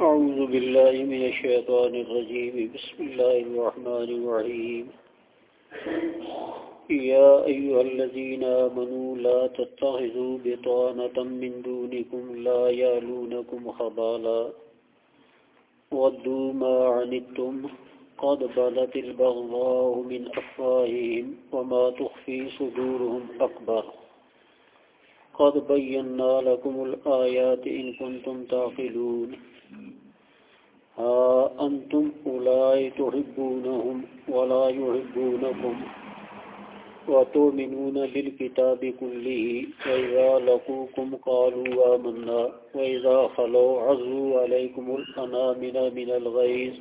أعوذ بالله من الشيطان الرجيم. بسم الله الرحمن الرحيم. يا أيها الذين آمنوا لا تتخذوا بطانة من دونكم لا يالونكم خبالا. ودوا ما عنتم. قد بلت البغضاء من أفواههم وما تخفي صدورهم أكبر. قد بينا لكم الآيات إن كنتم تعقلون. ها أنتم أولئك تحبونهم ولا يحبونكم وتؤمنون بالكتاب كله. وإذا لقوكم قالوا آمنا. وإذا خلوا عزوا عليكم الأنامن من الغيظ.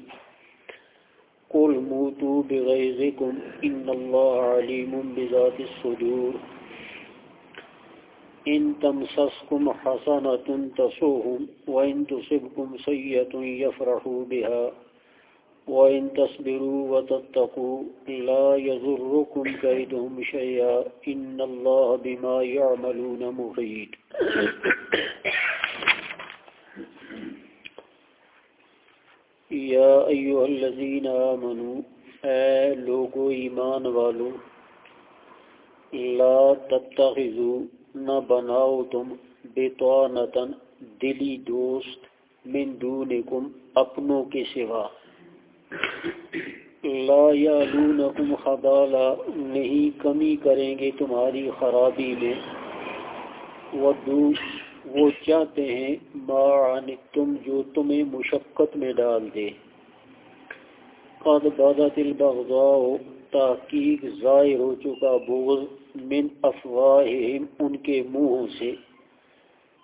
قل موتوا بغيظكم إن الله عليم بذات الصدور ان تمسسكم حسنة تسوهم وإن تصبكم سيئة يفرحوا بها وإن تصبروا وتتقوا لا يضركم كيدهم شيئا إن الله بما يعملون محيط يا أيها الذين آمنوا، اے لوگو ایمان والو، لا تتخذوا، نہ بناؤ تم بےتوانتن دلی دوست من دونکم، اپنوں کے سوا۔ لا یالونکم خبالا، نہیں کمی کریں گے تمہاری خرابی میں۔ ودو وہ چاہتے ہیں، ما تم جو تمہیں مشقت میں ڈال دے۔ قد بدت البغضاء، تحقیق ظاہر ہو چکا بغض من افواہم ان کے منہوں سے۔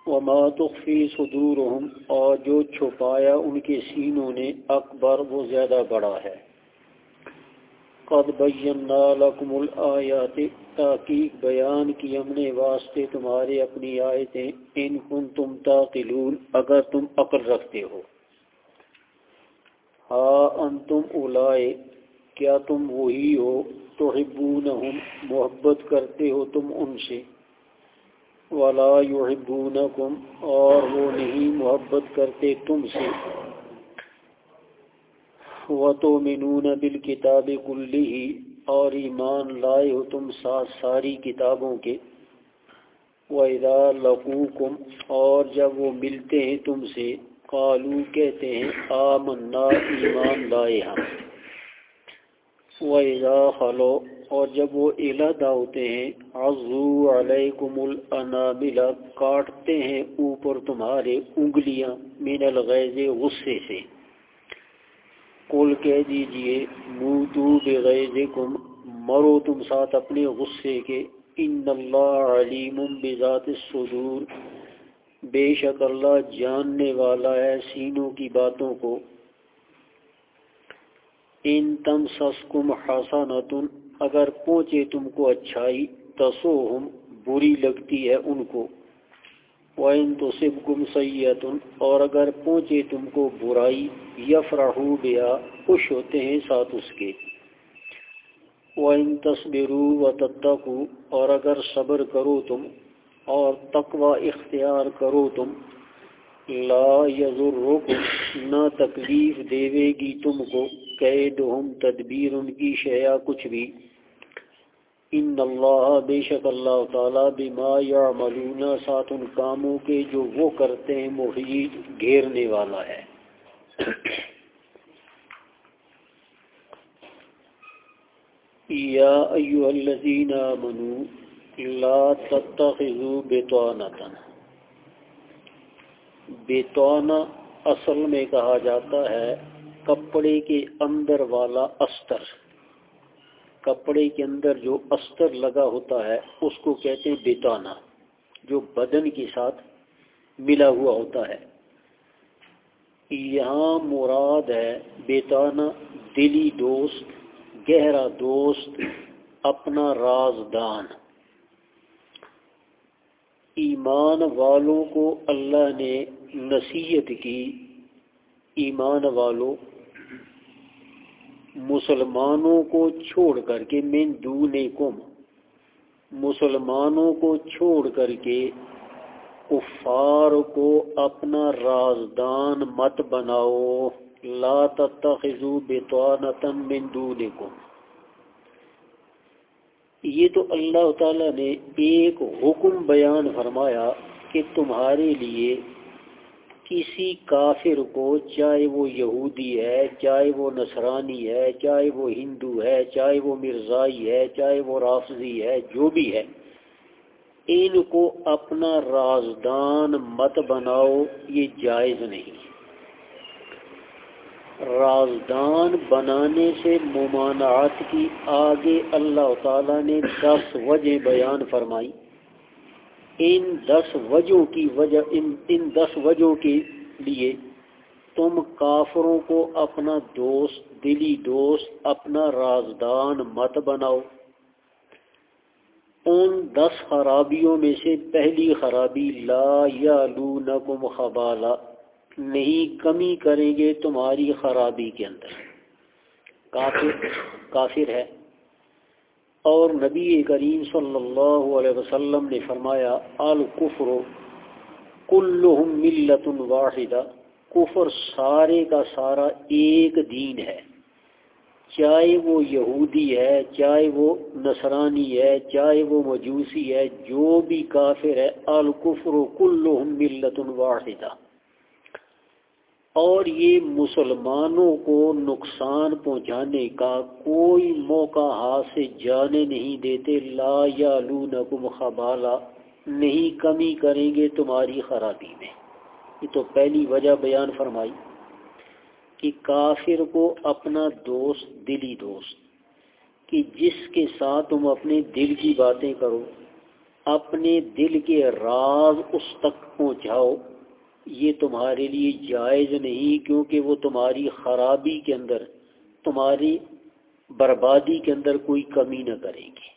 وما تخفی صدورہم اور جو چھپایا ان کے سینوں نے، اکبر وہ زیادہ بڑا ہے۔ قد بینا لکم الآیات تحقیق بیان کی ہم نے واسطے تمہارے اپنی آیتیں ان کن تم تاقلون، اگر تم عقل رکھتے ہو۔ ہاں انتم اولائے، کیا تم وہی ہو؟ تو محبت کرتے ہو تم ان سے۔ ولا یحبونکم اور وہ نہیں محبت کرتے تم سے۔ وتؤمنون بالکتاب کلیہ اور ایمان لائے ہو تم ساتھ ساری کتابوں کے۔ وَإِذَا لَقُوكُمْ اور جب وہ ملتے ہیں تم سے قالو کہتے ہیں، آمنا، ایمان لائے ہم۔ وَإِذَا خَلَوْا اور جب وہ علادہ ہوتے ہیں عَزُّوا عَلَيْكُمُ الْأَنَامِلَ، کاٹتے ہیں اوپر تمہارے انگلیاں من الغیظ، غصے سے۔ قل کہہ دیجیے، موتو بغیظکم، مرو تم ساتھ اپنے غصے کے۔ ان اللہ علیم بذات الصدور۔ بے شک اللہ جاننے والا ہے سینوں کی باتوں کو۔ ان تم سسکم حسنتن، اگر پہنچے تم کو اچھائی تسوہم بری لگتی ہے ان کو۔ وَإِن تُصِبْكُمْ سَيَّةٌ اور اگر پہنچے تم کو برائی یفرحو بیا خوش ہوتے ہیں ساتھ اس کے۔ وَإِن تَصْبِرُوا وَتَتَّقُوا اور اگر صبر کرو تم اور تقوی اختیار کرو تم، لا یضرکم، نہ تکلیف دیوے گی تم کو، قیدہم تدبیر ان کی شیعہ کچھ بھی۔ ان اللہ بے شک اللہ تعالیٰ بما یعملون ساتھ ان کاموں کے جو وہ کرتے ہیں محیط گھیرنے والا ہے۔ یا ایوہ الذین آمنوا لا تتخذوا بطانتا بطانہ اصل میں کہا جاتا ہے کپڑے کے اندر والا استر۔ کپڑے کے اندر جو استر لگا ہوتا ہے، اس کو کہتے ہیں بیتانہ جو بدن کے ساتھ ملا ہوا ہوتا ہے۔ یہاں مراد ہے بیتانہ دلی دوست، گہرا دوست، اپنا رازدان۔ ایمان والوں کو اللہ نے نصیحت کی، ایمان والوں مسلمانوں کو چھوڑ کر کے من دون کم، مسلمانوں کو چھوڑ کر کے کفار کو اپنا رازدان مت بناؤ، لا تتخذوا بطانتا من دونکم۔ یہ تو اللہ تعالیٰ نے ایک حکم بیان فرمایا کہ تمہارے لیے کسی کافر کو، چاہے وہ یہودی ہے، چاہے وہ نصرانی ہے، چاہے وہ ہندو ہے، چاہے وہ مرزائی ہے، چاہے وہ رافضی ہے، جو بھی ہے، ان کو اپنا رازدان مت بناؤ، یہ جائز نہیں۔ رازدان بنانے سے ممانعات کی آگے اللہ تعالیٰ نے دس وجہ بیان فرمائی۔ ان دس وجہوں کی وجہ ان ان دس وجہوں کے لیے تم کافروں کو اپنا دوست دلی دوست، اپنا رازدان مت بناؤ۔ ان دس خرابیوں میں سے پہلی خرابی لا یا لو نقم خبالا، نہیں کمی کریں گے تمہاری خرابی کے اندر۔ کافر کافر ہے۔ اور نبی کریم صلی اللہ علیہ وسلم نے فرمایا، الکفر کلہم ملت واحدہ، کفر سارے کا سارا ایک دین ہے۔ چاہے وہ یہودی ہے، چاہے وہ نصرانی ہے، چاہے وہ مجوسی ہے، جو بھی کافر ہے، الکفر کلہم ملت واحدہ۔ اور یہ مسلمانوں کو نقصان پہنچانے کا کوئی موقع ہاتھ سے جانے نہیں دیتے۔ لا یا لو خبالا، نہیں کمی کریں گے تمہاری خرابی میں۔ یہ تو پہلی وجہ بیان فرمائی کہ کافر کو اپنا دوست، دلی دوست، کہ جس کے ساتھ تم اپنے دل کی باتیں کرو، اپنے دل کے راز اس تک پہنچاؤ۔ یہ تمہارے لیے جائز نہیں کیونکہ وہ تمہاری خرابی کے اندر، تمہاری بربادی کے اندر کوئی کمی نہ کرے گی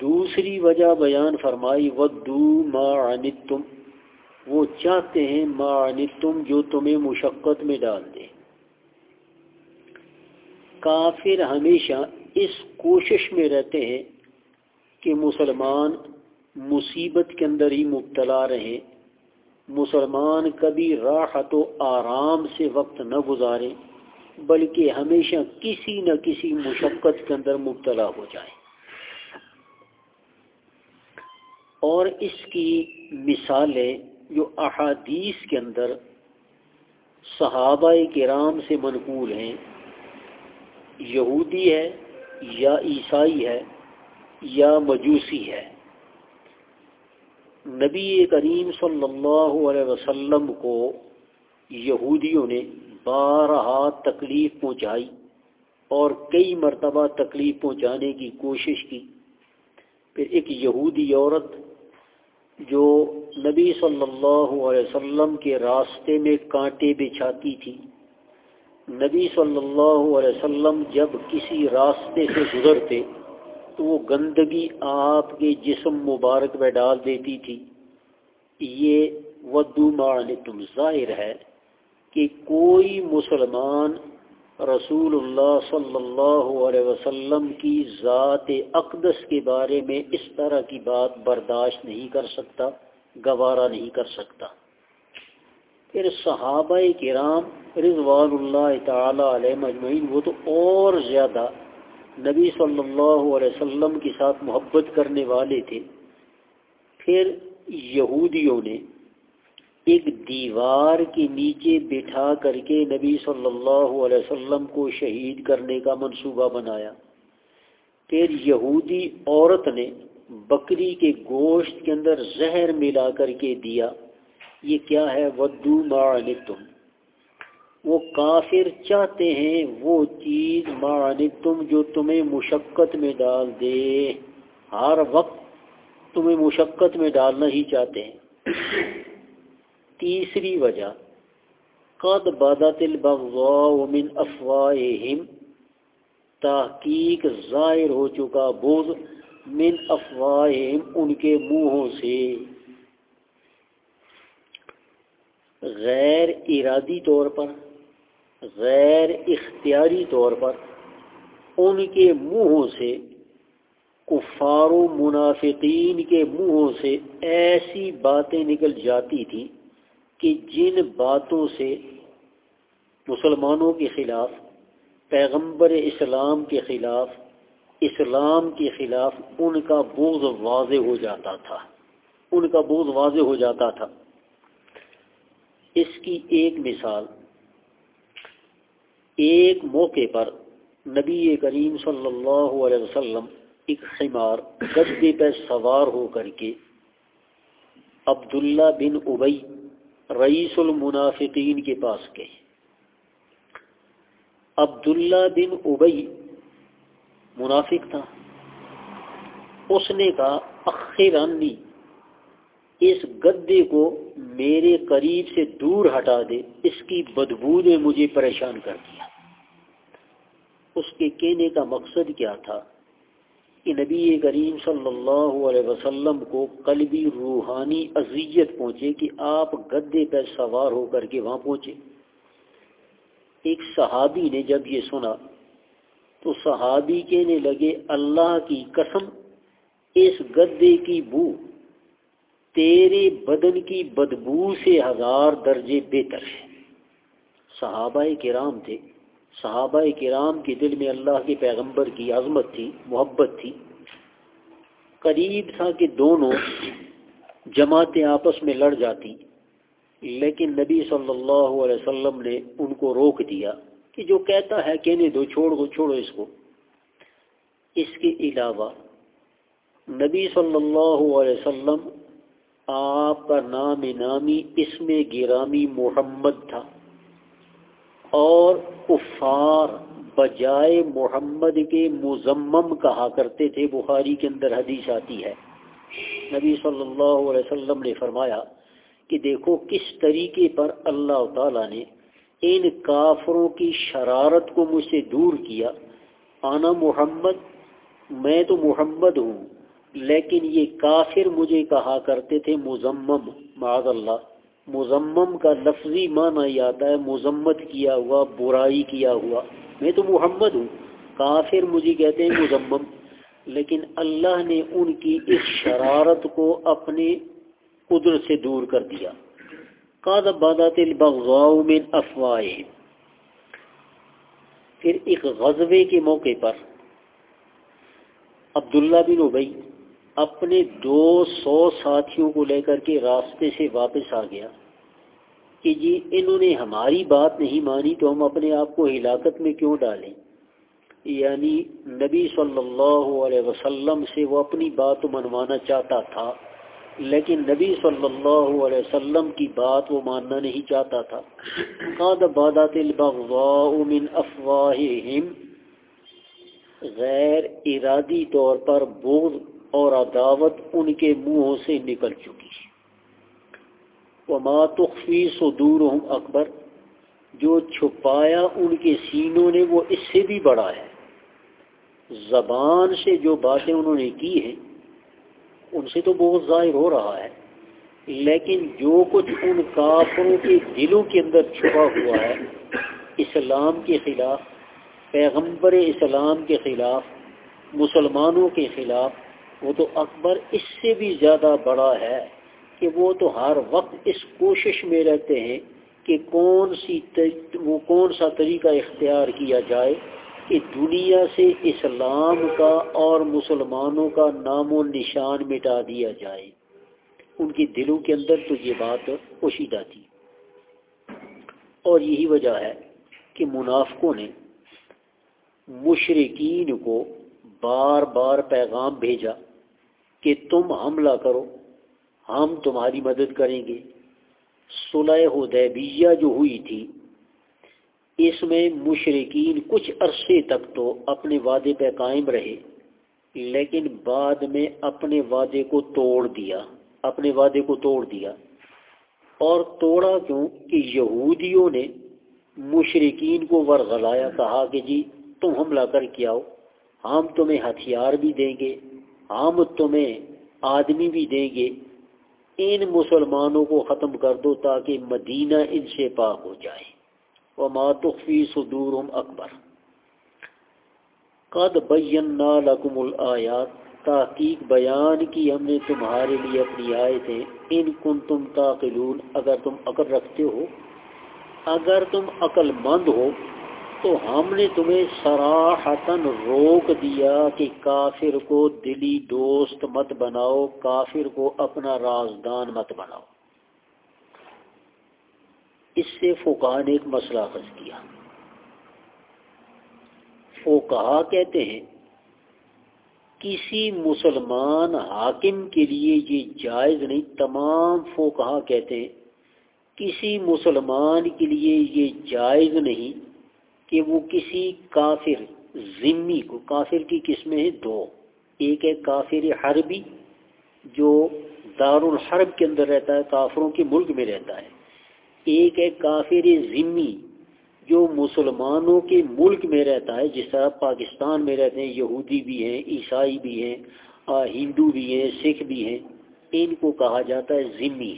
دوسری وجہ بیان فرمائی ودو ما تم وہ چاہتے ہیں ما تم جو تمہیں مشقت میں ڈال دے۔ کافر ہمیشہ اس کوشش میں رہتے ہیں کہ مسلمان مصیبت کے اندر ہی مبتلا رہیں، مسلمان کبھی راحت و آرام سے وقت نہ گزارے بلکہ ہمیشہ کسی نہ کسی مشقت کے اندر مبتلا ہو جائے اور اس کی مثالیں جو احادیث کے اندر صحابہ کرام سے منقول ہیں، یہودی ہے یا عیسائی ہے یا مجوسی ہے۔ نبی کریم صلی اللہ علیہ وسلم کو یہودیوں نے بارہا تکلیف پہنچائی اور کئی مرتبہ تکلیف پہنچانے کی کوشش کی۔ پھر ایک یہودی عورت جو نبی صلی اللہ علیہ وسلم کے راستے میں کانٹے بچھاتی تھی۔ نبی صلی اللہ علیہ وسلم جب کسی راستے سے گزرتے تو وہ گندگی آپ کے جسم مبارک میں ڈال دیتی تھی۔ یہ ودو مان تم ظاہر ہے کہ کوئی مسلمان رسول اللہ صلی اللہ علیہ وسلم کی ذات اقدس کے بارے میں اس طرح کی بات برداشت نہیں کر سکتا، گوارا نہیں کر سکتا۔ پھر صحابہ کرام رضوان اللہ تعالی علیہ مجمعین وہ تو اور زیادہ نبی صلی اللہ علیہ وسلم کے ساتھ محبت کرنے والے تھے۔ پھر یہودیوں نے ایک دیوار کے نیچے بٹھا کر کے نبی صلی اللہ علیہ وسلم کو شہید کرنے کا منصوبہ بنایا۔ پھر یہودی عورت نے بکری کے گوشت کے اندر زہر ملا کر کے دیا۔ یہ کیا ہے؟ ودو تم وہ کافر چاہتے ہیں وہ چیز معنی تم جو تمہیں مشقت میں ڈال دے۔ ہر وقت تمہیں مشقت میں ڈالنا ہی چاہتے ہیں۔ تیسری وجہ، قد بدت البغضاء من افواہہم، تحقیق ظاہر ہو چکا بوز من افواہہم ان کے منہوں سے۔ غیر ارادی طور پر غیر اختیاری طور پر ان کے منہوں سے، کفار و منافقین کے منہوں سے ایسی باتیں نکل جاتی تھیں کہ جن باتوں سے مسلمانوں کے خلاف، پیغمبر اسلام کے خلاف، اسلام کے خلاف ان کا بوجھ واضح ہو جاتا تھا۔ ان کا بوجھ واضح ہو جاتا تھا۔ اس کی ایک مثال ایک موقع پر نبی کریم صلی اللہ علیہ وسلم ایک خمار گدے پہ سوار ہو کر کے عبداللہ بن ابئی رئیس المنافقین کے پاس گئے۔ عبداللہ بن ابئی منافق تھا۔ اس نے کہا، اخرانی اس گدے کو میرے قریب سے دور ہٹا دے، اس کی بدبو نے مجھے پریشان کر دیا۔ اس کے کہنے کا مقصد کیا تھا؟ کہ نبی کریم صلی اللہ علیہ وسلم کو قلبی روحانی اذیت پہنچے کہ آپ گدے پہ سوار ہو کر کے وہاں پہنچے۔ ایک صحابی نے جب یہ سنا تو صحابی کہنے لگے، اللہ کی قسم، اس گدے کی بو تیرے بدن کی بدبو سے ہزار درجے بہتر ہے۔ صحابہ کرام تھے۔ صحابہ کرام کے دل میں اللہ کے پیغمبر کی عظمت تھی، محبت تھی۔ قریب تھا کہ دونوں جماعتیں آپس میں لڑ جاتی، لیکن نبی صلی اللہ علیہ وسلم نے ان کو روک دیا کہ جو کہتا ہے کہنے دو چھوڑ دو چھوڑو اس کو۔ اس کے علاوہ نبی صلی اللہ علیہ وسلم آپ کا نام نامی اس میں گرامی محمد تھا۔ اور کفار بجائے محمد کے مزمم کہا کرتے تھے۔ بخاری کے اندر حدیث آتی ہے۔ نبی صلی اللہ علیہ وسلم نے فرمایا کہ دیکھو کس طریقے پر اللہ تعالیٰ نے ان کافروں کی شرارت کو مجھ سے دور کیا۔ آنا محمد، میں تو محمد ہوں۔ لیکن یہ کافر مجھے کہا کرتے تھے مزمم معذ اللہ۔ مزمم کا لفظی معنی آتا ہے، مذمت کیا ہوا، برائی کیا ہوا۔ میں تو محمد ہوں، کافر مجھے کہتے ہیں مزمم لیکن اللہ نے ان کی اس شرارت کو اپنے قدرت سے دور کر دیا۔ قاد بادات البغضاء من افواہ پھر ایک غزوے کے موقع پر عبداللہ بن ابئی اپنے دو سو ساتھیوں کو لے کر کے راستے سے واپس آ گیا کہ جی انہوں نے ہماری بات نہیں مانی تو ہم اپنے آپ کو ہلاکت میں کیوں ڈالیں؟ یعنی نبی صلی اللہ علیہ وسلم سے وہ اپنی بات منوانا چاہتا تھا، لیکن نبی صلی اللہ علیہ وسلم کی بات وہ ماننا نہیں چاہتا تھا۔ قاد بادات البغضاء من افواہہم غیر ارادی طور پر بغض اور عداوت ان کے منہوں سے نکل چکی۔ وہ ماتخفی سدور اکبر جو چھپایا ان کے سینوں نے وہ اس سے بھی بڑا ہے۔ زبان سے جو باتیں انہوں نے کی ہیں، ان سے تو بہت ظاہر ہو رہا ہے۔ لیکن جو کچھ ان کافروں کے دلوں کے اندر چھپا ہوا ہے، اسلام کے خلاف، پیغمبر اسلام کے خلاف، مسلمانوں کے خلاف وہ تو اکبر اس سے بھی زیادہ بڑا ہے کہ وہ تو ہر وقت اس کوشش میں رہتے ہیں کہ کون سی وہ کون سا طریقہ اختیار کیا جائے کہ دنیا سے اسلام کا اور مسلمانوں کا نام و نشان مٹا دیا جائے۔ ان کے دلوں کے اندر تو یہ بات پوشیدہ تھی۔ اور یہی وجہ ہے کہ منافقوں نے مشرقین کو بار بار پیغام بھیجا کہ تم حملہ کرو، ہم تمہاری مدد کریں گے۔ صلح حدیبیہ جو ہوئی تھی، اس میں مشرقین کچھ عرصے تک تو اپنے وعدے پہ قائم رہے، لیکن بعد میں اپنے وعدے کو توڑ دیا، اپنے وعدے کو توڑ دیا۔ اور توڑا کیوں؟ کہ یہودیوں نے مشرقین کو ورغلایا، کہا کہ جی تم حملہ کر کے آؤ۔ ہم تمہیں ہتھیار بھی دیں گے، ہم تمہیں آدمی بھی دیں گے۔ ان مسلمانوں کو ختم کر دو تاکہ مدینہ ان سے پاک ہو جائے۔ وہ ماتخفی صدور اکبر قد بینا لکم الآیات تحقیق بیان کی ہم نے تمہارے لیے اپنی آیتیں۔ ان کن تم تاقلون اگر تم عقل رکھتے ہو، اگر تم عقل مند ہو تو ہم نے تمہیں سراہتاً روک دیا کہ کافر کو دلی دوست مت بناؤ، کافر کو اپنا رازدان مت بناؤ۔ اس سے فوکا نے ایک مسئلہ خز کیا۔ فوکہ کہتے ہیں، کسی مسلمان حاکم کے لیے یہ جائز نہیں، تمام فوکہ کہتے ہیں، کسی مسلمان کے لیے یہ جائز نہیں کہ وہ کسی کافر ذمی کو، کافر کی قسمیں ہیں دو۔ ایک ہے کافر حربی جو دار الحرب کے اندر رہتا ہے، کافروں کے ملک میں رہتا ہے۔ ایک ہے کافر ذمی جو مسلمانوں کے ملک میں رہتا ہے، جس طرح پاکستان میں رہتے ہیں، یہودی بھی ہیں، عیسائی بھی ہیں ہندو بھی ہیں، سکھ بھی ہیں۔ ان کو کہا جاتا ہے ذمی۔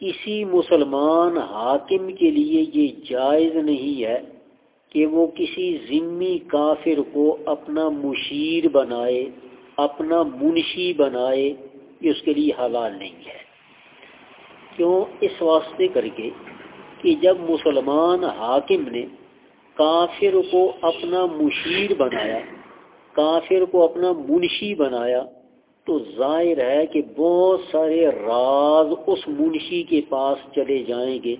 کسی مسلمان حاکم کے لیے یہ جائز نہیں ہے کہ وہ کسی ذمی کافر کو اپنا مشیر بنائے، اپنا منشی بنائے، یہ اس کے لیے حلال نہیں ہے۔ کیوں؟ اس واسطے کر کے کہ جب مسلمان حاکم نے کافر کو اپنا مشیر بنایا، کافر کو اپنا منشی بنایا تو ظاہر ہے کہ بہت سارے راز اس منشی کے پاس چلے جائیں گے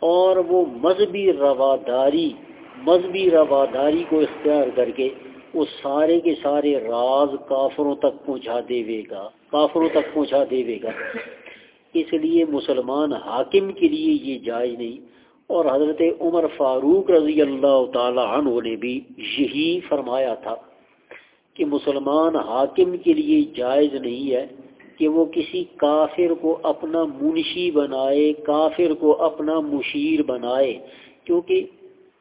اور وہ مذہبی رواداری مذہبی رواداری کو اختیار کر کے وہ سارے کے سارے راز کافروں تک پہنچا دے گا، کافروں تک پہنچا دے گا۔ اس لیے مسلمان حاکم کے لیے یہ جائز نہیں۔ اور حضرت عمر فاروق رضی اللہ تعالی عنہ نے بھی یہی فرمایا تھا۔ کہ مسلمان حاکم کے لیے جائز نہیں ہے کہ وہ کسی کافر کو اپنا منشی بنائے، کافر کو اپنا مشیر بنائے، کیونکہ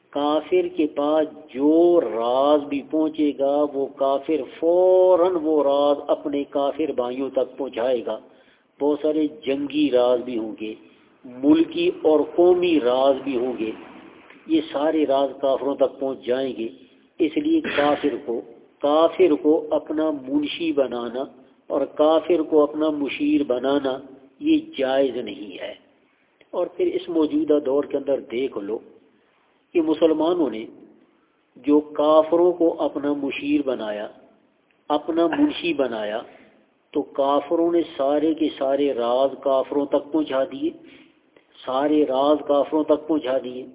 کافر کے پاس جو راز بھی پہنچے گا، وہ کافر فوراً وہ راز اپنے کافر بھائیوں تک پہنچائے گا۔ بہت سارے جنگی راز بھی ہوں گے، ملکی اور قومی راز بھی ہوں گے۔ یہ سارے راز کافروں تک پہنچ جائیں گے، اس لیے کافر کو کافر کو اپنا منشی بنانا اور کافر کو اپنا مشیر بنانا یہ جائز نہیں ہے۔ اور پھر اس موجودہ دور کے اندر دیکھ لو کہ مسلمانوں نے جو کافروں کو اپنا مشیر بنایا، اپنا منشی بنایا، تو کافروں نے سارے کے سارے راز کافروں تک پہنچا دیے۔ سارے راز کافروں تک پہنچا دیے۔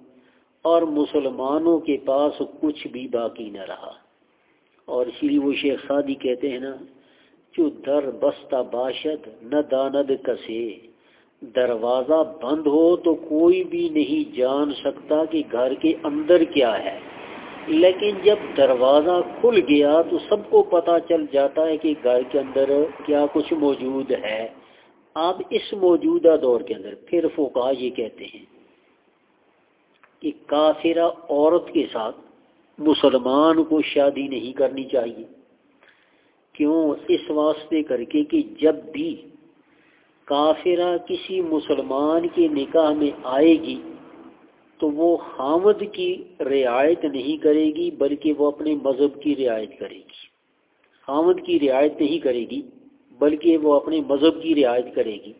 اور مسلمانوں کے پاس کچھ بھی باقی نہ رہا۔ اور اسی لیے وہ شیخ سادی کہتے ہیں نا، جو در بستہ باشد، نہ داند کسے۔ دروازہ بند ہو تو کوئی بھی نہیں جان سکتا کہ گھر کے اندر کیا ہے۔ لیکن جب دروازہ کھل گیا تو سب کو پتہ چل جاتا ہے کہ گھر کے اندر کیا کچھ موجود ہے۔ آپ اس موجودہ دور کے اندر پھر فوکا یہ کہتے ہیں کہ کافرہ عورت کے ساتھ مسلمان کو شادی نہیں کرنی چاہیے۔ کیوں؟ اس واسطے کر کے کہ جب بھی کافرہ کسی مسلمان کے نکاح میں آئے گی تو وہ حامد کی رعایت نہیں کرے گی، بلکہ وہ اپنے مذہب کی رعایت کرے گی۔ حامد کی رعایت نہیں کرے گی، بلکہ وہ اپنے مذہب کی رعایت کرے گی۔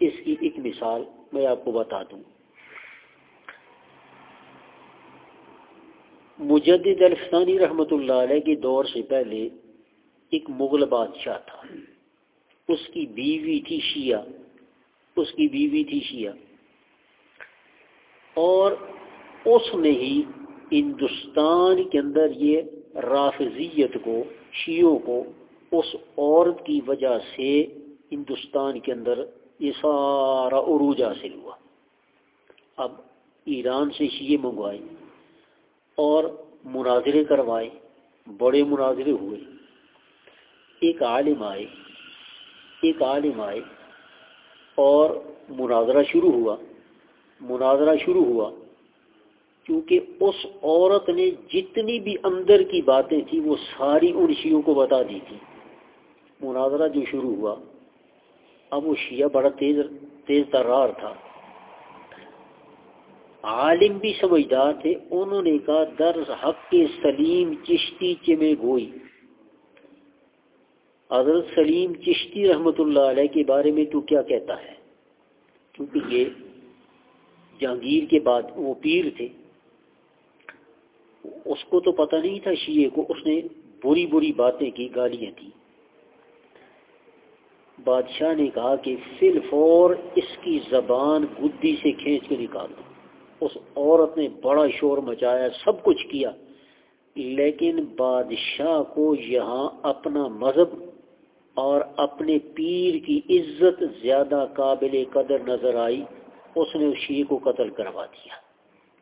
اس کی ایک مثال میں آپ کو بتا دوں۔ مجدد الفسانی رحمۃ اللہ علیہ کے دور سے پہلے ایک مغل بادشاہ تھا۔ اس کی بیوی تھی شیعہ۔ اس کی بیوی تھی شیعہ۔ اور اس نے ہی ہندوستان کے اندر یہ رافضیت کو، شیعوں کو اس عورت کی وجہ سے ہندوستان کے اندر یہ سارا عروج حاصل ہوا۔ اب ایران سے شیعے منگوائے۔ اور مناظرے کروائے، بڑے مناظرے ہوئے۔ ایک عالم آئے، ایک عالم آئے اور مناظرہ شروع ہوا۔ مناظرہ شروع ہوا کیونکہ اس عورت نے جتنی بھی اندر کی باتیں تھیں، وہ ساری ان شیعوں کو بتا دی تھی۔ مناظرہ جو شروع ہوا، اب وہ شیعہ بڑا تیز تیز ترار تھا۔ عالم بھی سمجھدار تھے انہوں نے کہا در حق کے سلیم چشتی چمے گوئی؟ حضرت سلیم چشتی رحمۃ اللہ علیہ کے بارے میں تو کیا کہتا ہے؟ کیونکہ یہ جہانگیر کے بعد وہ پیر تھے۔ اس کو تو پتہ نہیں تھا شیعہ کو، اس نے بری بری باتیں کی، گالیاں تھی بادشاہ نے کہا کہ فل فور اس کی زبان گدی سے کھینچ کے نکال دو۔ اس عورت نے بڑا شور مچایا، سب کچھ کیا۔ لیکن بادشاہ کو یہاں اپنا مذہب اور اپنے پیر کی عزت زیادہ قابل قدر نظر آئی۔ اس نے اس شیعہ کو قتل کروا دیا۔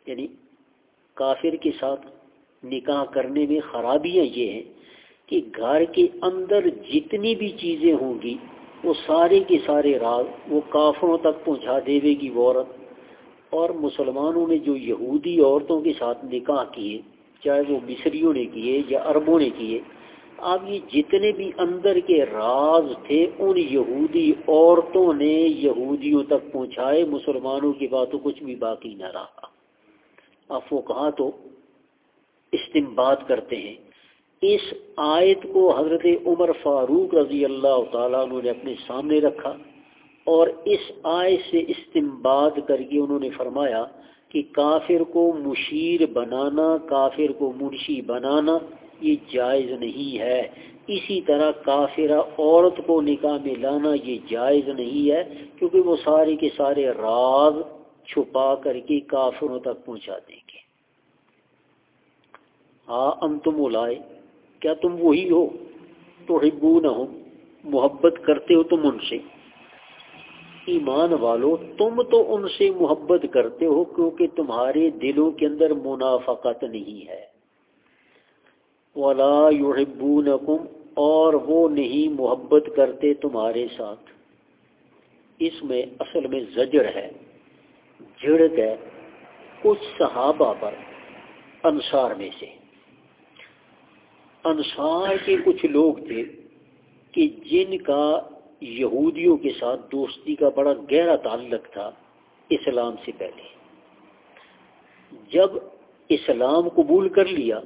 یعنی کافر کے ساتھ نکاح کرنے میں خرابیاں یہ ہیں کہ گھر کے اندر جتنی بھی چیزیں ہوں گی، وہ سارے کے سارے راز وہ کافروں تک پہنچا دے گی وہ عورت۔ اور مسلمانوں نے جو یہودی عورتوں کے ساتھ نکاح کیے، چاہے وہ مصریوں نے کیے یا عربوں نے کیے، اب یہ جتنے بھی اندر کے راز تھے، ان یہودی عورتوں نے یہودیوں تک پہنچائے، مسلمانوں کی باتوں کچھ بھی باقی نہ رہا۔ اب وہ کہاں تو استمباد کرتے ہیں۔ اس آیت کو حضرت عمر فاروق رضی اللہ تعالیٰ نے اپنے سامنے رکھا۔ اور اس آیت سے استمباد کر کے انہوں نے فرمایا کہ کافر کو مشیر بنانا، کافر کو منشی بنانا یہ جائز نہیں ہے۔ اسی طرح کافرہ عورت کو نکاح میں لانا یہ جائز نہیں ہے، کیونکہ وہ سارے کے سارے راز چھپا کر کے کافروں تک پہنچا دیں گے۔ ہاں ام تم لائے کیا تم وہی ہو؟ تو ہبو نہ ہو محبت کرتے ہو تم ان سے۔ ایمان والو، تم تو ان سے محبت کرتے ہو کیونکہ تمہارے دلوں کے اندر منافقت نہیں ہے۔ ولا يحبونكم، اور وہ نہیں محبت کرتے تمہارے ساتھ۔ اس میں اصل میں زجر ہے۔ جھڑک ہے کچھ صحابہ پر انصار میں سے۔ انصار کے کچھ لوگ تھے کہ جن کا یہودیوں کے ساتھ دوستی کا بڑا گہرا تعلق تھا اسلام سے پہلے۔ جب اسلام قبول کر لیا،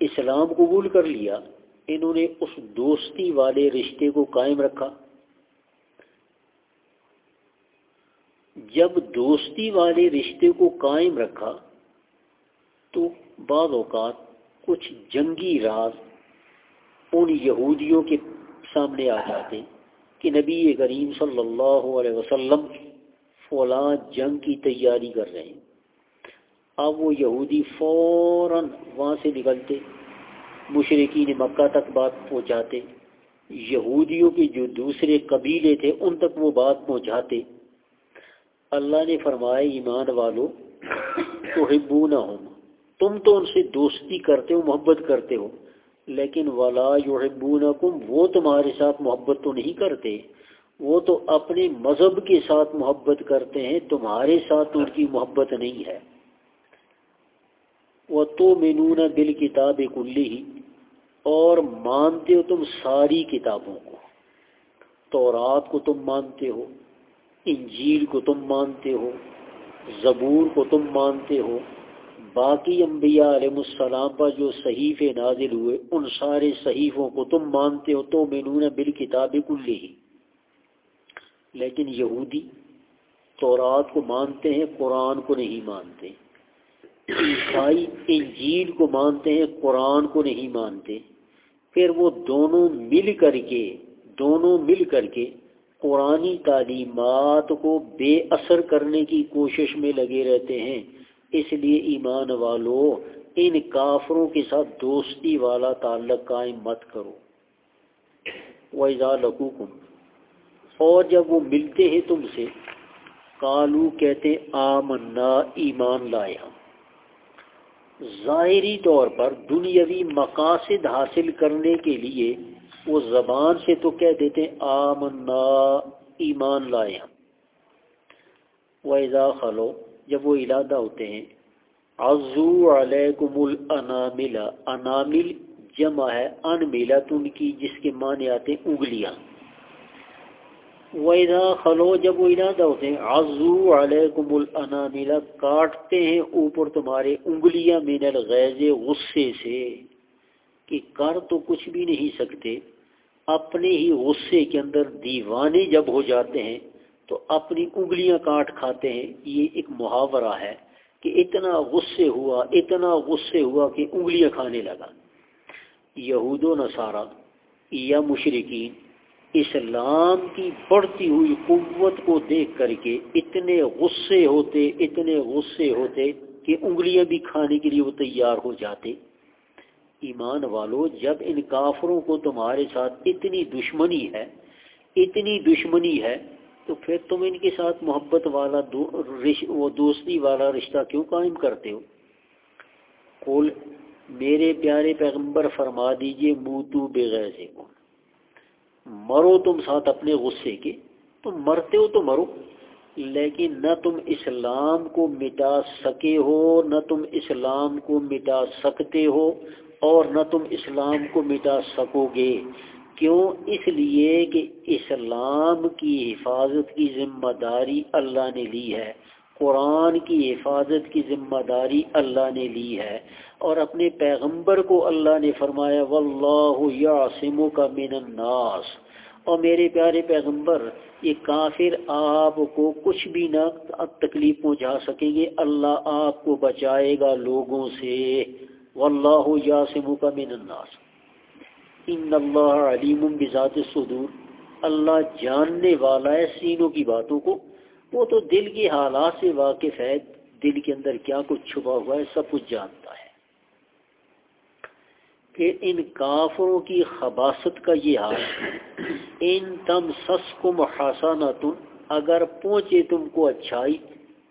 اسلام قبول کر لیا، انہوں نے اس دوستی والے رشتے کو قائم رکھا۔ جب دوستی والے رشتے کو قائم رکھا، تو بعض اوقات کچھ جنگی راز ان یہودیوں کے سامنے آ جاتے کہ نبی کریم صلی اللہ علیہ وسلم فلاں جنگ کی تیاری کر رہے ہیں۔ اب وہ یہودی فوراً وہاں سے نکلتے، مشرقین مکہ تک بات پہنچاتے، یہودیوں کے جو دوسرے قبیلے تھے ان تک وہ بات پہنچاتے۔ اللہ نے فرمایا، ایمان والو تو ہبو نہ ہوں تم تو ان سے دوستی کرتے ہو، محبت کرتے ہو لیکن ولا یحبونکم وہ تمہارے ساتھ محبت تو نہیں کرتے، وہ تو اپنے مذہب کے ساتھ محبت کرتے ہیں، تمہارے ساتھ ان کی محبت نہیں ہے۔ وہ تو مینون بل کتاب کلی اور مانتے ہو تم ساری کتابوں کو۔ تو رات کو تم مانتے ہو، انجیل کو تم مانتے ہو، زبور کو تم مانتے ہو باقی انبیاء علیہ السلام پر جو صحیفے نازل ہوئے، ان سارے صحیفوں کو تم مانتے ہو تو مینون بال کتاب کل ہی لیکن یہودی تورات کو مانتے ہیں، قرآن کو نہیں مانتے۔ عیسائی انجیل کو مانتے ہیں، قرآن کو نہیں مانتے۔ پھر وہ دونوں مل کر کے، دونوں مل کر کے قرآنی تعلیمات کو بے اثر کرنے کی کوشش میں لگے رہتے ہیں۔ اس لیے ایمان والو، ان کافروں کے ساتھ دوستی والا تعلق قائم مت کرو۔ وَإِذَا اور جب وہ ملتے ہیں تم سے کالو کہتے، آمنا، ایمان لایا ظاہری طور پر دنیاوی مقاصد حاصل کرنے کے لیے وہ زبان سے تو کہہ دیتے، آمنا، ایمان لایا وَإِذَا خلو جب وہ ارادہ ہوتے ہیں عزو علیکم الانامل انامل جمع ہے ان ان کی جس کے معنی آتے ہیں انگلیاں۔ وَإِذَا خلو جب وہ ارادہ ہوتے ہیں عزو علیکم الانامل کاٹتے ہیں اوپر تمہارے انگلیاں من الغیظ، غصے سے، کہ کر تو کچھ بھی نہیں سکتے، اپنے ہی غصے کے اندر دیوانے جب ہو جاتے ہیں تو اپنی انگلیاں کاٹ کھاتے ہیں۔ یہ ایک محاورہ ہے کہ اتنا غصے ہوا، اتنا غصے ہوا کہ انگلیاں کھانے لگا۔ یہود و نصارہ یا مشرقین اسلام کی بڑھتی ہوئی قوت کو دیکھ کر کے اتنے غصے ہوتے، اتنے غصے ہوتے کہ انگلیاں بھی کھانے کے لیے وہ تیار ہو جاتے۔ ایمان والو، جب ان کافروں کو تمہارے ساتھ اتنی دشمنی ہے، اتنی دشمنی ہے تو پھر تم ان کے ساتھ محبت والا دو وہ دوستی والا رشتہ کیوں قائم کرتے ہو؟ قول میرے پیارے پیغمبر فرما دیجیے، موتو بغیر سے مرو تم ساتھ اپنے غصے کے۔ تم مرتے ہو تو مرو، لیکن نہ تم اسلام کو مٹا سکے ہو، نہ تم اسلام کو مٹا سکتے ہو، اور نہ تم اسلام کو مٹا سکو گے۔ کیوں؟ اس لیے کہ اسلام کی حفاظت کی ذمہ داری اللہ نے لی ہے۔ قرآن کی حفاظت کی ذمہ داری اللہ نے لی ہے۔ اور اپنے پیغمبر کو اللہ نے فرمایا، واللہ یعصم کا من الناس اور میرے پیارے پیغمبر، یہ کافر آپ کو کچھ بھی نہ تکلیف پہنچا سکیں گے، اللہ آپ کو بچائے گا لوگوں سے۔ واللہ یاسم کا من الناس ان اللہ علیم بذات الصدور۔ اللہ جاننے والا ہے سینوں کی باتوں کو۔ وہ تو دل کے حالات سے واقف ہے۔ دل کے اندر کیا کچھ چھپا ہوا ہے؟ سب کچھ جانتا ہے۔ کہ ان کافروں کی خباست کا یہ حال ان تم سس کو محاسانہ تم اگر پہنچے تم کو اچھائی،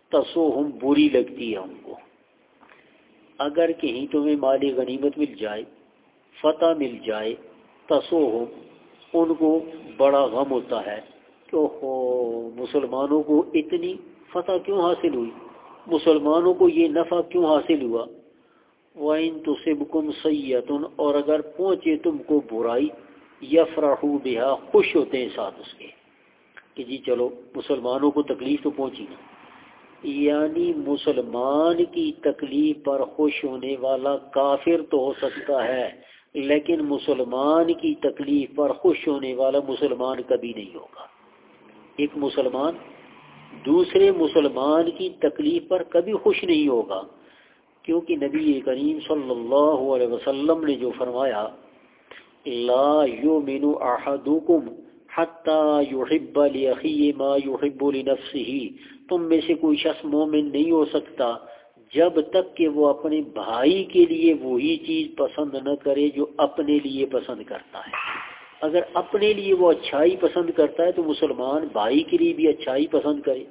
تسو ہم بری لگتی ہے ہم کو۔ اگر کہیں تمہیں مالی غنیمت مل جائے فتح مل جائے تسو ہو ان کو بڑا غم ہوتا ہے کہ ہو مسلمانوں کو اتنی فتح کیوں حاصل ہوئی؟ مسلمانوں کو یہ نفع کیوں حاصل ہوا؟ وَإِن تُصِبْكُمْ سَيَّتٌ اور اگر پہنچے تم کو برائی، یفرحو بہا خوش ہوتے ہیں ساتھ اس کے۔ کہ جی چلو، مسلمانوں کو تکلیف تو پہنچی نا۔ یعنی مسلمان کی تکلیف پر خوش ہونے والا کافر تو ہو سکتا ہے۔ لیکن مسلمان کی تکلیف پر خوش ہونے والا مسلمان کبھی نہیں ہوگا۔ ایک مسلمان دوسرے مسلمان کی تکلیف پر کبھی خوش نہیں ہوگا، کیونکہ نبی کریم صلی اللہ علیہ وسلم نے جو فرمایا، لا یؤمن احدکم حتی یحب لأخیه ما یحب لنفسه تم میں سے کوئی شخص مومن نہیں ہو سکتا جب تک کہ وہ اپنے بھائی کے لیے وہی چیز پسند نہ کرے جو اپنے لیے پسند کرتا ہے۔ اگر اپنے لیے وہ اچھائی پسند کرتا ہے تو مسلمان بھائی کے لیے بھی اچھائی پسند کرے۔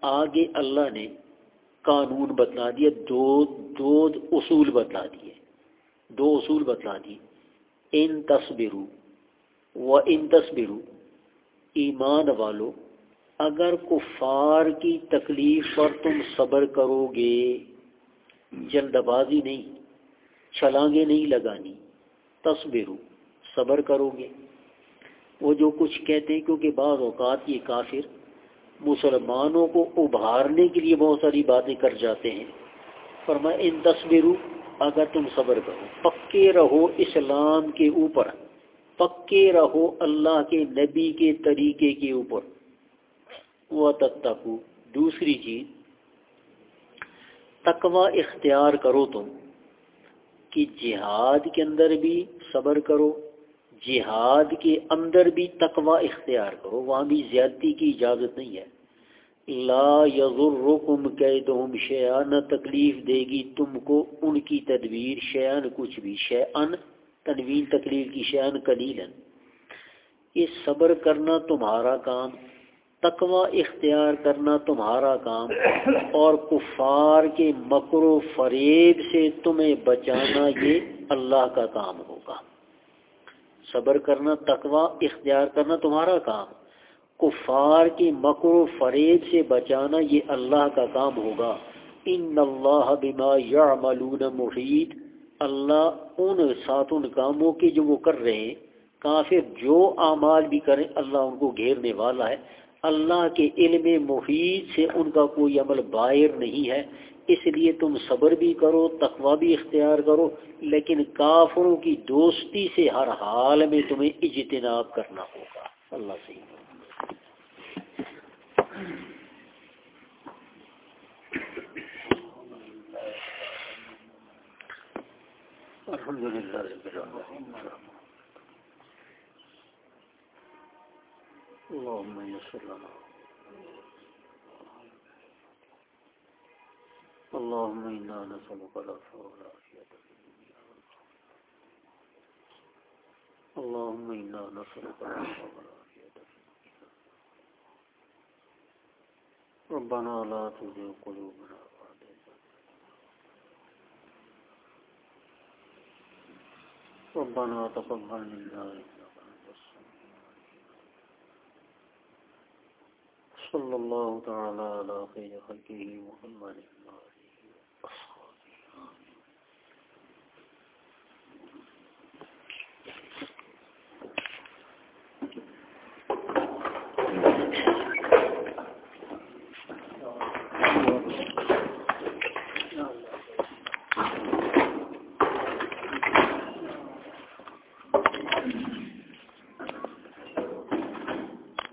آگے اللہ نے قانون بتلا دیا، دو دو اصول بتلا دیے۔ دو اصول بتلا دیے۔ ان تصبرو و ان تصبرو ایمان والوں اگر کفار کی تکلیف پر تم صبر کرو گے جلد بازی نہیں چھلانگے نہیں لگانی، تصبرو، صبر کرو گے۔ وہ جو کچھ کہتے ہیں، کیونکہ بعض اوقات یہ کافر مسلمانوں کو ابھارنے کے لیے بہت ساری باتیں کر جاتے ہیں۔ فرمایا، ان تصبرو، اگر تم صبر کرو۔ پکے رہو اسلام کے اوپر، پکے رہو اللہ کے نبی کے طریقے کے اوپر۔ وہ تتقو دوسری چیز تقوا اختیار کرو تم، کہ جہاد کے اندر بھی صبر کرو، جہاد کے اندر بھی تقوا اختیار کرو، وہاں بھی زیادتی کی اجازت نہیں ہے۔ لا یغرکم قیدہم شیعان تکلیف دے گی تم کو ان کی تدبیر شیعان کچھ بھی شیعان تنوین تکلیف کی شیعان قلیلا۔ یہ صبر کرنا تمہارا کام تقوی اختیار کرنا تمہارا کام اور کفار کے مکر و فریب سے تمہیں بچانا یہ اللہ کا کام ہوگا۔ صبر کرنا، تقوی اختیار کرنا تمہارا کام۔ کفار کے مکر و فریب سے بچانا یہ اللہ کا کام ہوگا۔ ان اللہ بما یعملون محیط۔ اللہ ان سات ان کاموں کے جو وہ کر رہے ہیں، کافر جو اعمال بھی کریں، اللہ ان کو گھیرنے والا ہے۔ اللہ کے علم محیط سے ان کا کوئی عمل باہر نہیں ہے، اس لیے تم صبر بھی کرو تقوا بھی اختیار کرو، لیکن کافروں کی دوستی سے ہر حال میں تمہیں اجتناب کرنا ہوگا۔ اللہ سے الحمد للہ اللهم يسر لنا اللهم إنا نسألك العفو والعافية. اللهم إنا نسألك العفو والعافية. ربنا لا تزغ قلوبنا بعد ربنا تقبل منا. صلی اللہ تعالی على خير محمد.